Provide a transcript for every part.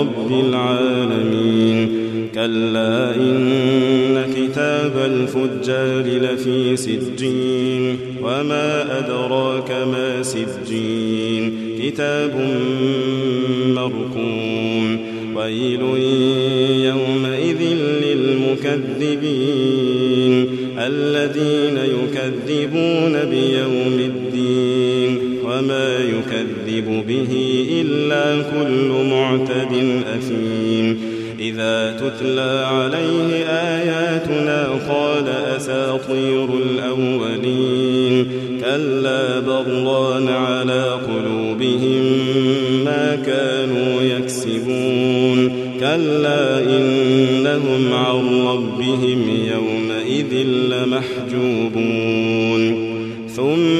لرب العالمين. كلا إن كتاب الفجار لفي سجين. وما أدراك ما سجين. كتاب مرقوم. ويل يومئذ للمكذبين. الذين يكذبون بيوم الدين. وما يكذب به إلا كل معتد أثيم. إذا تتلى عليه آياتنا قال أساطير الأولين. كلا بران على قلوبهم ما كانوا يكسبون. كلا إنهم عن ربهم يومئذ لمحجوبون. ثم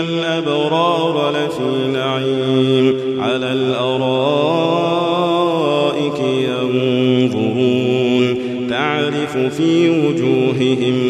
الأبرار لفي نعيم على الأرائك ينظرون. تعرف في وجوههم